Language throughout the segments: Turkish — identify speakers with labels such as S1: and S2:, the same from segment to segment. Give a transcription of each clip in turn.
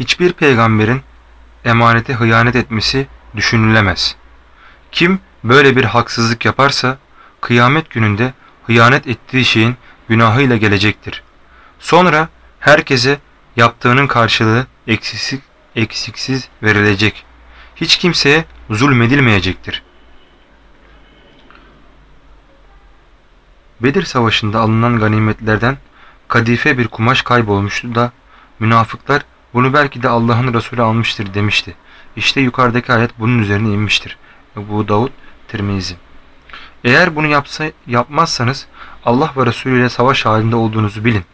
S1: hiçbir peygamberin emanete hıyanet etmesi düşünülemez. Kim böyle bir haksızlık yaparsa kıyamet gününde hıyanet ettiği şeyin günahıyla gelecektir. Sonra herkese yaptığının karşılığı eksiksiz, eksiksiz verilecek. Hiç kimseye zulmedilmeyecektir. Bedir Savaşı'nda alınan ganimetlerden kadife bir kumaş kaybolmuştu da münafıklar bunu belki de Allah'ın Resulü almıştır demişti. İşte yukarıdaki ayet bunun üzerine inmiştir. Bu Davud Tirmizi. Eğer bunu yapsa, yapmazsanız Allah ve Resulü ile savaş halinde olduğunuzu bilin.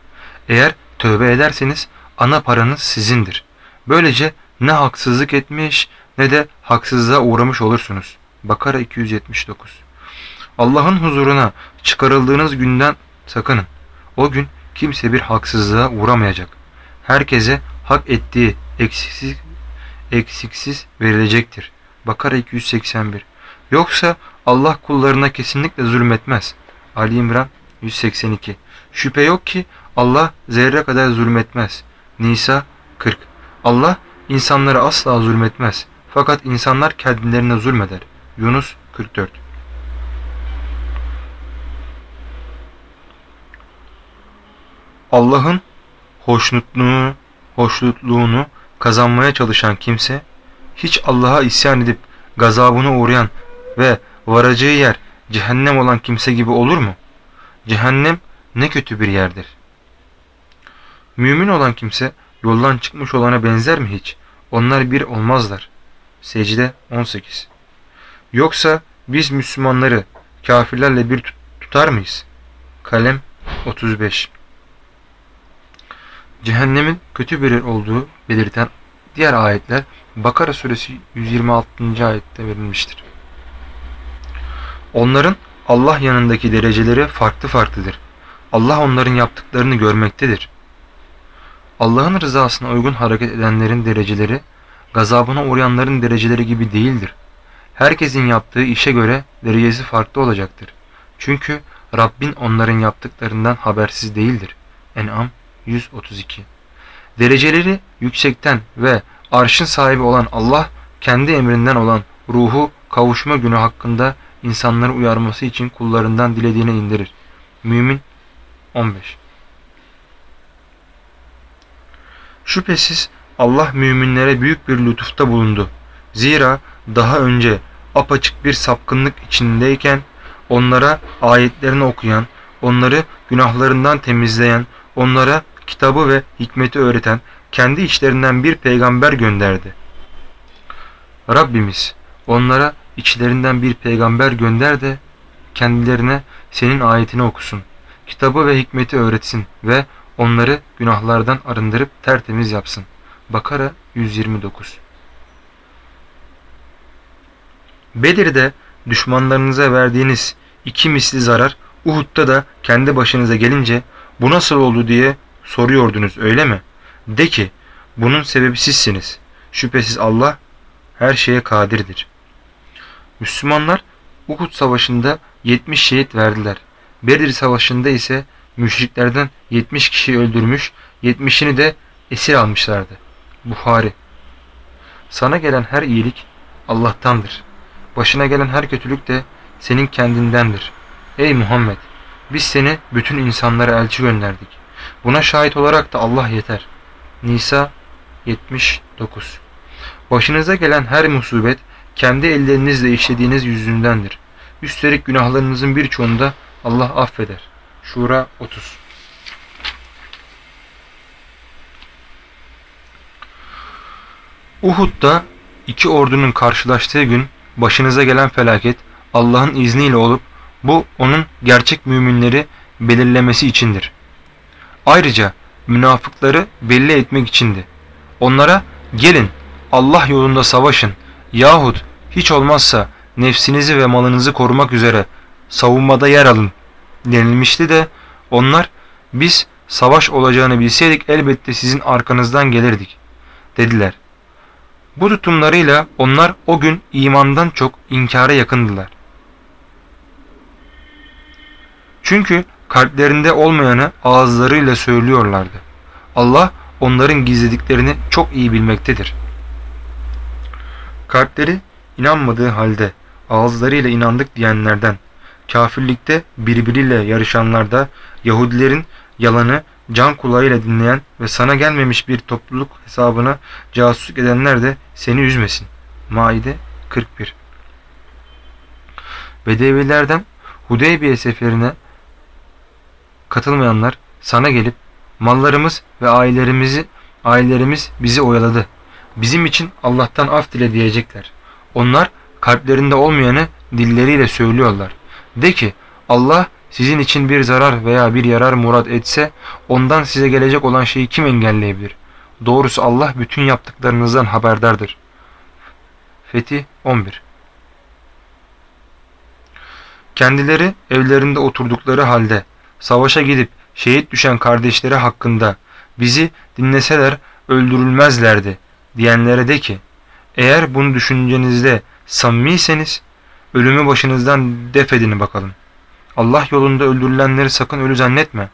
S1: Eğer tövbe ederseniz ana paranız sizindir. Böylece ne haksızlık etmiş ne de haksızlığa uğramış olursunuz. Bakara 279 Allah'ın huzuruna çıkarıldığınız günden sakının. O gün kimse bir haksızlığa uğramayacak. Herkese hak ettiği eksiksiz, eksiksiz verilecektir. Bakara 281 Yoksa Allah kullarına kesinlikle zulmetmez. Ali İmran 182 Şüphe yok ki Allah zerre kadar zulmetmez. Nisa 40 Allah insanlara asla zulmetmez. Fakat insanlar kendilerine zulmeder. Yunus 44 Allah'ın hoşnutluğunu, hoşnutluğunu kazanmaya çalışan kimse hiç Allah'a isyan edip gazabına uğrayan ve varacağı yer cehennem olan kimse gibi olur mu? Cehennem ne kötü bir yerdir. Mümin olan kimse yoldan çıkmış olana benzer mi hiç? Onlar bir olmazlar. Secde 18 Yoksa biz Müslümanları kafirlerle bir tutar mıyız? Kalem 35 Cehennemin kötü bir yer olduğu belirten diğer ayetler Bakara suresi 126. ayette verilmiştir. Onların Allah yanındaki dereceleri farklı farklıdır. Allah onların yaptıklarını görmektedir. Allah'ın rızasına uygun hareket edenlerin dereceleri, gazabına uğrayanların dereceleri gibi değildir. Herkesin yaptığı işe göre derecesi farklı olacaktır. Çünkü Rabbin onların yaptıklarından habersiz değildir. En'am 132 Dereceleri yüksekten ve arşın sahibi olan Allah, kendi emrinden olan ruhu kavuşma günü hakkında insanları uyarması için kullarından dilediğine indirir. Mümin 15 Şüphesiz Allah müminlere büyük bir lütufta bulundu. Zira daha önce apaçık bir sapkınlık içindeyken onlara ayetlerini okuyan, onları günahlarından temizleyen, onlara kitabı ve hikmeti öğreten kendi içlerinden bir peygamber gönderdi. Rabbimiz onlara içlerinden bir peygamber gönder de kendilerine senin ayetini okusun. Kitabı ve hikmeti öğretsin ve onları günahlardan arındırıp tertemiz yapsın. Bakara 129 Bedir'de düşmanlarınıza verdiğiniz iki misli zarar Uhud'da da kendi başınıza gelince bu nasıl oldu diye soruyordunuz öyle mi? De ki bunun sebebi sizsiniz. Şüphesiz Allah her şeye kadirdir. Müslümanlar Uhud savaşında 70 şehit verdiler. Bedir savaşında ise müşriklerden 70 kişi öldürmüş, 70'ini de esir almışlardı. Buhari Sana gelen her iyilik Allah'tandır. Başına gelen her kötülük de senin kendindendir. Ey Muhammed! Biz seni bütün insanlara elçi gönderdik. Buna şahit olarak da Allah yeter. Nisa 79 Başınıza gelen her musibet kendi ellerinizle işlediğiniz yüzündendir. Üstelik günahlarınızın birçoğunu da Allah affeder. Şura 30 Uhud'da iki ordunun karşılaştığı gün başınıza gelen felaket Allah'ın izniyle olup bu onun gerçek müminleri belirlemesi içindir. Ayrıca münafıkları belli etmek içindi. Onlara gelin Allah yolunda savaşın yahut hiç olmazsa nefsinizi ve malınızı korumak üzere savunmada yer alın denilmişti de onlar biz savaş olacağını bilseydik elbette sizin arkanızdan gelirdik dediler. Bu tutumlarıyla onlar o gün imandan çok inkara yakındılar. Çünkü kalplerinde olmayanı ağızlarıyla söylüyorlardı. Allah onların gizlediklerini çok iyi bilmektedir. Kalpleri inanmadığı halde ağızlarıyla inandık diyenlerden, kafirlikte birbiriyle yarışanlarda Yahudilerin yalanı can kulağıyla dinleyen ve sana gelmemiş bir topluluk hesabına casusluk edenler de seni üzmesin. Maide 41 Bedevilerden Hudeybiye seferine katılmayanlar sana gelip mallarımız ve ailelerimizi ailelerimiz bizi oyaladı. Bizim için Allah'tan af dile diyecekler. Onlar kalplerinde olmayanı dilleriyle söylüyorlar. De ki Allah sizin için bir zarar veya bir yarar murat etse ondan size gelecek olan şeyi kim engelleyebilir? Doğrusu Allah bütün yaptıklarınızdan haberdardır. Fethi 11 Kendileri evlerinde oturdukları halde savaşa gidip şehit düşen kardeşleri hakkında bizi dinleseler öldürülmezlerdi diyenlere de ki eğer bunu düşüncenizde samimiyseniz ölümü başınızdan def edin bakalım. Allah yolunda öldürülenleri sakın ölü zannetme.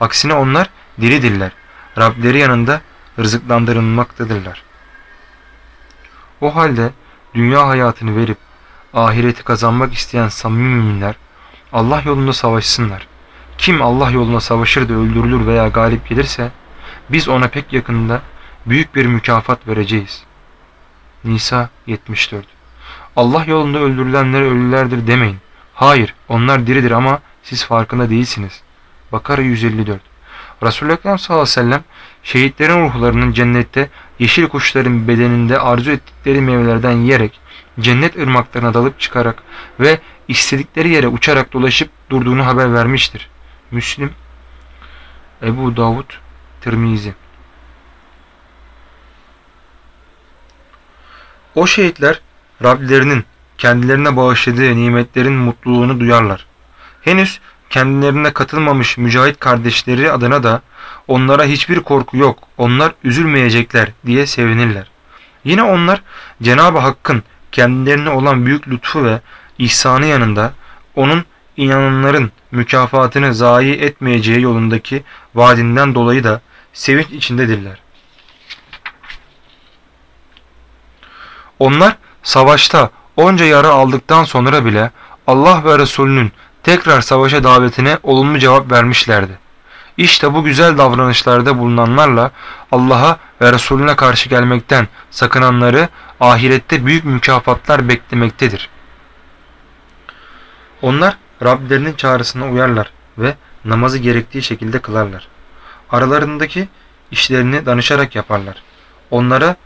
S1: Aksine onlar diridirler. Rableri yanında rızıklandırılmaktadırlar. O halde dünya hayatını verip ahireti kazanmak isteyen samimi müminler Allah yolunda savaşsınlar. Kim Allah yolunda savaşır da öldürülür veya galip gelirse biz ona pek yakında büyük bir mükafat vereceğiz. Nisa 74 Allah yolunda öldürülenlere ölülerdir demeyin. Hayır onlar diridir ama siz farkında değilsiniz. Bakara 154 Resulü Ekrem sallallahu aleyhi ve sellem şehitlerin ruhlarının cennette yeşil kuşların bedeninde arzu ettikleri meyvelerden yiyerek cennet ırmaklarına dalıp çıkarak ve istedikleri yere uçarak dolaşıp durduğunu haber vermiştir. Müslim Ebu Davud Tirmizi O şehitler Rablerinin kendilerine bağışladığı nimetlerin mutluluğunu duyarlar. Henüz kendilerine katılmamış mücahit kardeşleri adına da onlara hiçbir korku yok, onlar üzülmeyecekler diye sevinirler. Yine onlar Cenab-ı Hakk'ın kendilerine olan büyük lütfu ve ihsanı yanında onun inananların mükafatını zayi etmeyeceği yolundaki vaadinden dolayı da sevinç içindedirler. Onlar savaşta onca yara aldıktan sonra bile Allah ve Resulünün tekrar savaşa davetine olumlu cevap vermişlerdi. İşte bu güzel davranışlarda bulunanlarla Allah'a ve Resulüne karşı gelmekten sakınanları ahirette büyük mükafatlar beklemektedir. Onlar Rablerinin çağrısına uyarlar ve namazı gerektiği şekilde kılarlar. Aralarındaki işlerini danışarak yaparlar. Onlara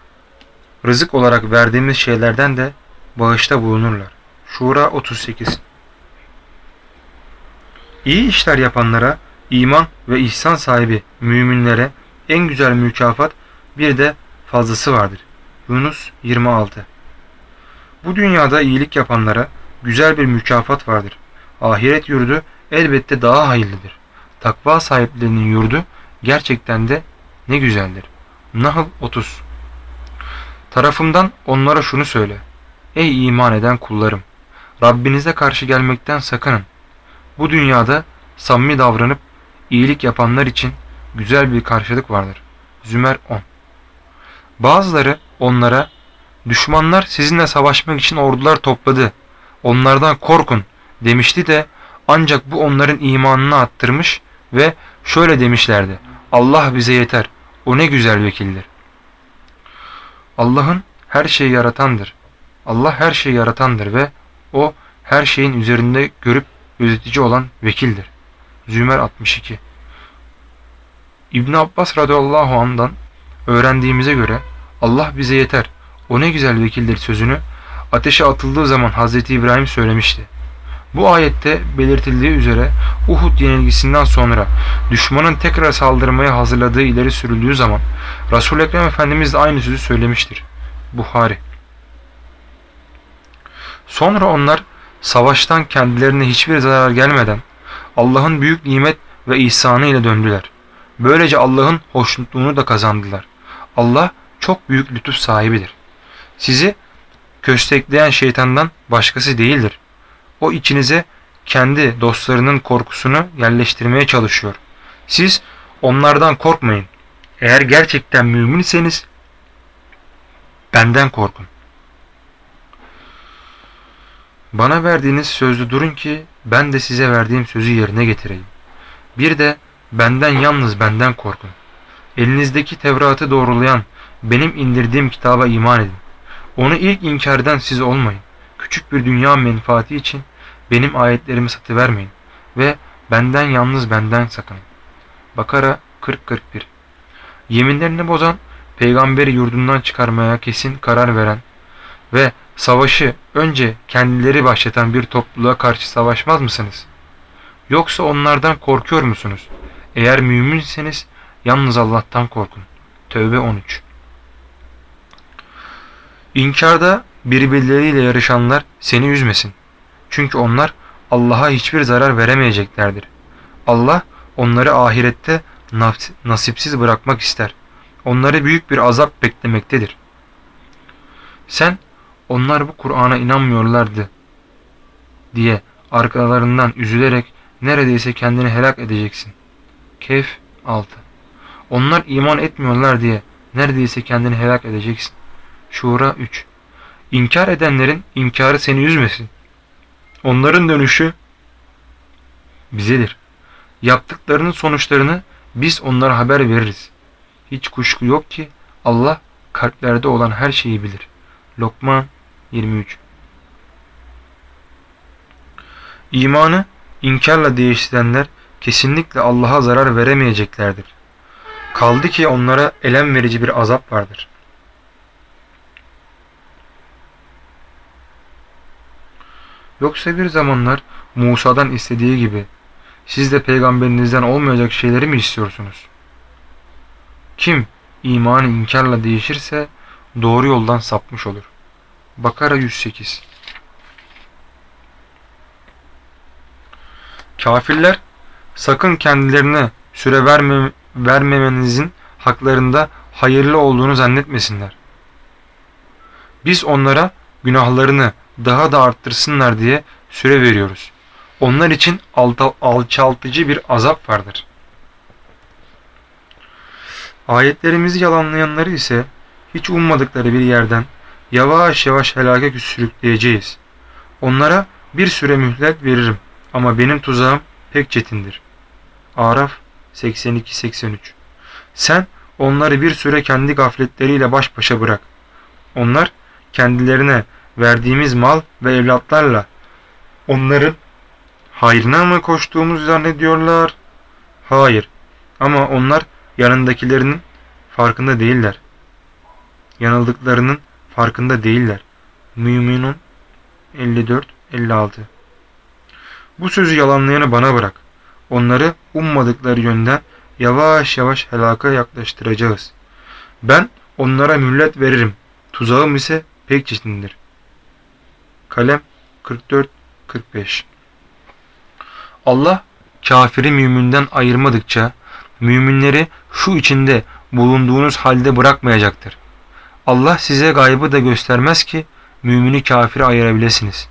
S1: rızık olarak verdiğimiz şeylerden de bağışta bulunurlar. Şura 38 İyi işler yapanlara, iman ve ihsan sahibi müminlere en güzel mükafat bir de fazlası vardır. Yunus 26 Bu dünyada iyilik yapanlara güzel bir mükafat vardır. Ahiret yurdu elbette daha hayırlıdır. Takva sahiplerinin yurdu gerçekten de ne güzeldir. Nahl 30 Tarafımdan onlara şunu söyle. Ey iman eden kullarım! Rabbinize karşı gelmekten sakının. Bu dünyada samimi davranıp iyilik yapanlar için güzel bir karşılık vardır. Zümer 10 Bazıları onlara düşmanlar sizinle savaşmak için ordular topladı. Onlardan korkun demişti de ancak bu onların imanını attırmış ve şöyle demişlerdi. Allah bize yeter. O ne güzel vekildir. Allah'ın her şeyi yaratandır. Allah her şeyi yaratandır ve o her şeyin üzerinde görüp gözetici olan vekildir. Zümer 62 İbn Abbas radıyallahu anh'dan öğrendiğimize göre Allah bize yeter, o ne güzel vekildir sözünü ateşe atıldığı zaman Hz. İbrahim söylemişti. Bu ayette belirtildiği üzere Uhud yenilgisinden sonra düşmanın tekrar saldırmaya hazırladığı ileri sürüldüğü zaman Resul-i Ekrem Efendimiz de aynı sözü söylemiştir. Buhari Sonra onlar savaştan kendilerine hiçbir zarar gelmeden Allah'ın büyük nimet ve ihsanı ile döndüler. Böylece Allah'ın hoşnutluğunu da kazandılar. Allah çok büyük lütuf sahibidir. Sizi köstekleyen şeytandan başkası değildir. O içinize kendi dostlarının korkusunu yerleştirmeye çalışıyor. Siz onlardan korkmayın. Eğer gerçekten müminseniz benden korkun. Bana verdiğiniz sözlü durun ki ben de size verdiğim sözü yerine getireyim. Bir de benden yalnız benden korkun. Elinizdeki Tevrat'ı doğrulayan benim indirdiğim kitaba iman edin. Onu ilk inkar eden siz olmayın. Küçük bir dünya menfaati için benim ayetlerimi satıvermeyin ve benden yalnız benden sakının. Bakara 40-41 Yeminlerini bozan, peygamberi yurdundan çıkarmaya kesin karar veren ve savaşı önce kendileri başlatan bir topluluğa karşı savaşmaz mısınız? Yoksa onlardan korkuyor musunuz? Eğer müminseniz yalnız Allah'tan korkun. Tövbe 13 İnkarda birbirleriyle yarışanlar seni üzmesin. Çünkü onlar Allah'a hiçbir zarar veremeyeceklerdir. Allah onları ahirette nasipsiz bırakmak ister. Onları büyük bir azap beklemektedir. Sen onlar bu Kur'an'a inanmıyorlardı diye arkalarından üzülerek neredeyse kendini helak edeceksin. Kehf 6 Onlar iman etmiyorlar diye neredeyse kendini helak edeceksin. Şura 3 İnkar edenlerin inkarı seni üzmesin. Onların dönüşü bizedir. Yaptıklarının sonuçlarını biz onlara haber veririz. Hiç kuşku yok ki Allah kalplerde olan her şeyi bilir. Lokman 23 İmanı inkarla değiştirenler kesinlikle Allah'a zarar veremeyeceklerdir. Kaldı ki onlara elem verici bir azap vardır. Yoksa bir zamanlar Musa'dan istediği gibi siz de peygamberinizden olmayacak şeyleri mi istiyorsunuz? Kim imanı inkarla değişirse doğru yoldan sapmış olur. Bakara 108 Kafirler sakın kendilerine süre verme, vermemenizin haklarında hayırlı olduğunu zannetmesinler. Biz onlara günahlarını daha da arttırsınlar diye süre veriyoruz. Onlar için alçaltıcı bir azap vardır. Ayetlerimizi yalanlayanları ise hiç ummadıkları bir yerden yavaş yavaş helake sürükleyeceğiz. Onlara bir süre mühlet veririm ama benim tuzağım pek çetindir. Araf 82-83 Sen onları bir süre kendi gafletleriyle baş başa bırak. Onlar kendilerine verdiğimiz mal ve evlatlarla onların hayrına mı koştuğumuzu zannediyorlar? Hayır ama onlar yanındakilerinin farkında değiller. Yanıldıklarının farkında değiller. Müminun 54-56 Bu sözü yalanlayanı bana bırak. Onları ummadıkları yönden yavaş yavaş helaka yaklaştıracağız. Ben onlara mühlet veririm. Tuzağım ise pek çetindir. Kalem 44-45 Allah kafiri mümünden ayırmadıkça müminleri şu içinde bulunduğunuz halde bırakmayacaktır. Allah size gaybı da göstermez ki mümini kafiri ayırabilirsiniz.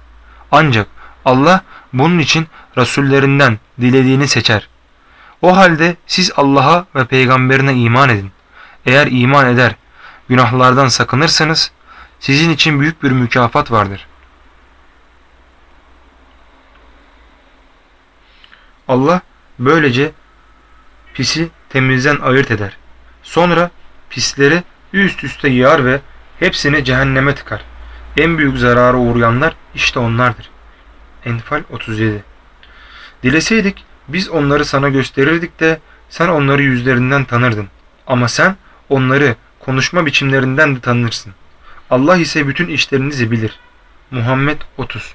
S1: Ancak Allah bunun için rasullerinden dilediğini seçer. O halde siz Allah'a ve peygamberine iman edin. Eğer iman eder, günahlardan sakınırsanız sizin için büyük bir mükafat vardır. Allah böylece pisi temizden ayırt eder. Sonra pisleri üst üste yığar ve hepsini cehenneme tıkar. En büyük zarara uğrayanlar işte onlardır. Enfal 37 Dileseydik biz onları sana gösterirdik de sen onları yüzlerinden tanırdın. Ama sen onları konuşma biçimlerinden de tanırsın. Allah ise bütün işlerinizi bilir. Muhammed 30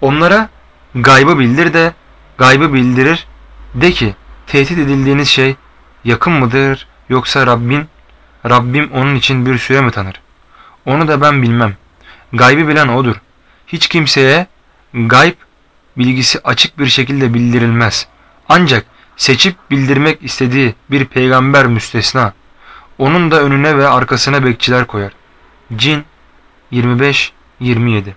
S1: Onlara gaybı bildir de gaybı bildirir. De ki tehdit edildiğiniz şey yakın mıdır yoksa Rabbin Rabbim onun için bir süre mi tanır? Onu da ben bilmem. Gaybı bilen odur. Hiç kimseye gayb bilgisi açık bir şekilde bildirilmez. Ancak seçip bildirmek istediği bir peygamber müstesna. Onun da önüne ve arkasına bekçiler koyar. Cin 25-27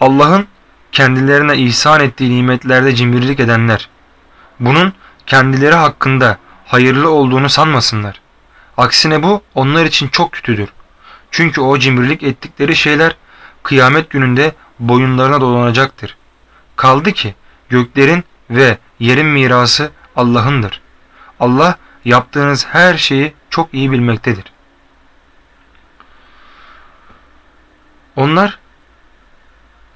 S1: Allah'ın kendilerine ihsan ettiği nimetlerde cimrilik edenler. Bunun kendileri hakkında hayırlı olduğunu sanmasınlar. Aksine bu onlar için çok kötüdür. Çünkü o cimrilik ettikleri şeyler kıyamet gününde boyunlarına dolanacaktır. Kaldı ki göklerin ve yerin mirası Allah'ındır. Allah yaptığınız her şeyi çok iyi bilmektedir. Onlar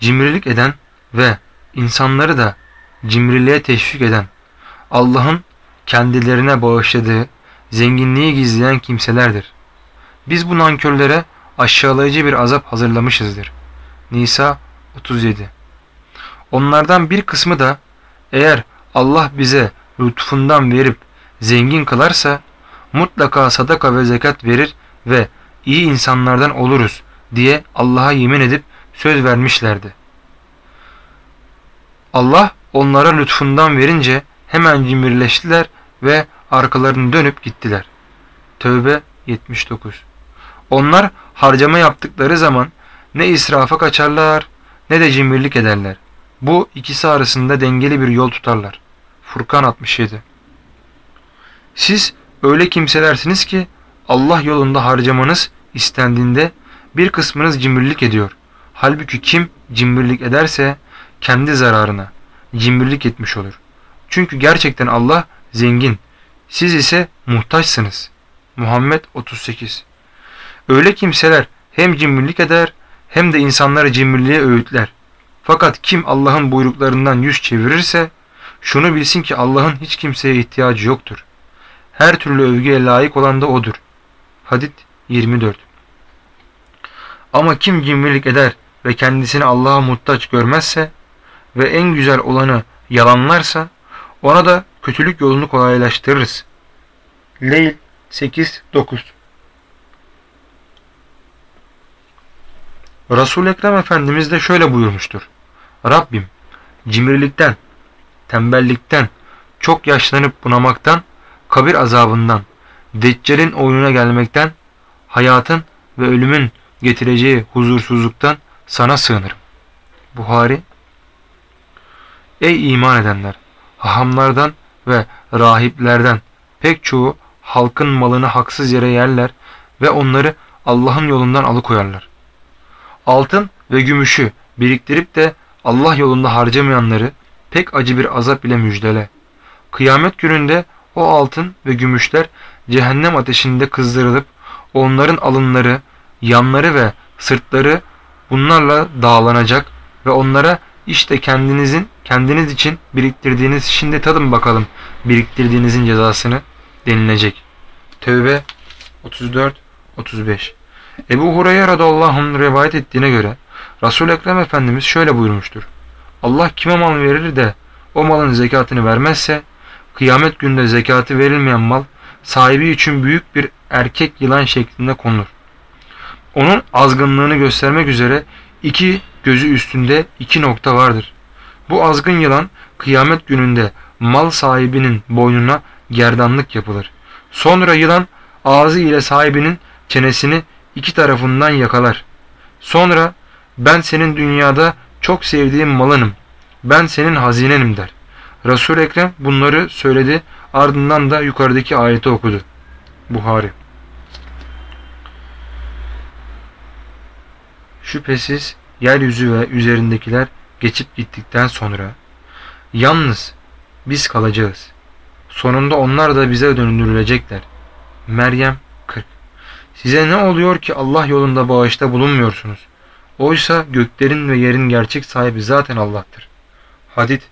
S1: cimrilik eden ve insanları da cimriliğe teşvik eden Allah'ın kendilerine bağışladığı zenginliği gizleyen kimselerdir. Biz bu nankörlere aşağılayıcı bir azap hazırlamışızdır. Nisa 37 Onlardan bir kısmı da eğer Allah bize lütfundan verip zengin kılarsa mutlaka sadaka ve zekat verir ve iyi insanlardan oluruz diye Allah'a yemin edip söz vermişlerdi. Allah onlara lütfundan verince hemen cimrileştiler ve arkalarını dönüp gittiler. Tövbe 79 Onlar harcama yaptıkları zaman ne israfa kaçarlar ne de cimrilik ederler. Bu ikisi arasında dengeli bir yol tutarlar. Furkan 67 Siz öyle kimselersiniz ki Allah yolunda harcamanız istendiğinde bir kısmınız cimrilik ediyor. Halbuki kim cimrilik ederse kendi zararına cimrilik etmiş olur. Çünkü gerçekten Allah zengin, siz ise muhtaçsınız. Muhammed 38 Öyle kimseler hem cimrilik eder hem de insanları cimriliğe öğütler. Fakat kim Allah'ın buyruklarından yüz çevirirse şunu bilsin ki Allah'ın hiç kimseye ihtiyacı yoktur. Her türlü övgüye layık olan da O'dur. Hadit 24 Ama kim cimrilik eder ve kendisini Allah'a muhtaç görmezse ve en güzel olanı yalanlarsa ona da kötülük yolunu kolaylaştırırız. Leyl 8-9 resul Ekrem Efendimiz de şöyle buyurmuştur. Rabbim cimrilikten, tembellikten, çok yaşlanıp bunamaktan, kabir azabından, deccalin oyununa gelmekten, hayatın ve ölümün getireceği huzursuzluktan sana sığınırım. Buhari Ey iman edenler! Hahamlardan ve rahiplerden pek çoğu halkın malını haksız yere yerler ve onları Allah'ın yolundan alıkoyarlar. Altın ve gümüşü biriktirip de Allah yolunda harcamayanları pek acı bir azap ile müjdele. Kıyamet gününde o altın ve gümüşler cehennem ateşinde kızdırılıp onların alınları, yanları ve sırtları bunlarla dağlanacak ve onlara işte kendinizin kendiniz için biriktirdiğiniz şimdi tadın bakalım biriktirdiğinizin cezasını denilecek. Tevbe 34 35 Ebu Hureyre radıyallahu anh rivayet ettiğine göre Resul Ekrem Efendimiz şöyle buyurmuştur. Allah kime mal verir de o malın zekatını vermezse kıyamet günde zekatı verilmeyen mal sahibi için büyük bir erkek yılan şeklinde konulur. Onun azgınlığını göstermek üzere iki gözü üstünde iki nokta vardır. Bu azgın yılan kıyamet gününde mal sahibinin boynuna gerdanlık yapılır. Sonra yılan ağzı ile sahibinin çenesini iki tarafından yakalar. Sonra ben senin dünyada çok sevdiğim malınım. Ben senin hazinenim der. resul Ekrem bunları söyledi ardından da yukarıdaki ayeti okudu. Buhari Şüphesiz yeryüzü ve üzerindekiler geçip gittikten sonra yalnız biz kalacağız. Sonunda onlar da bize döndürülecekler. Meryem 40 Size ne oluyor ki Allah yolunda bağışta bulunmuyorsunuz? Oysa göklerin ve yerin gerçek sahibi zaten Allah'tır. Hadid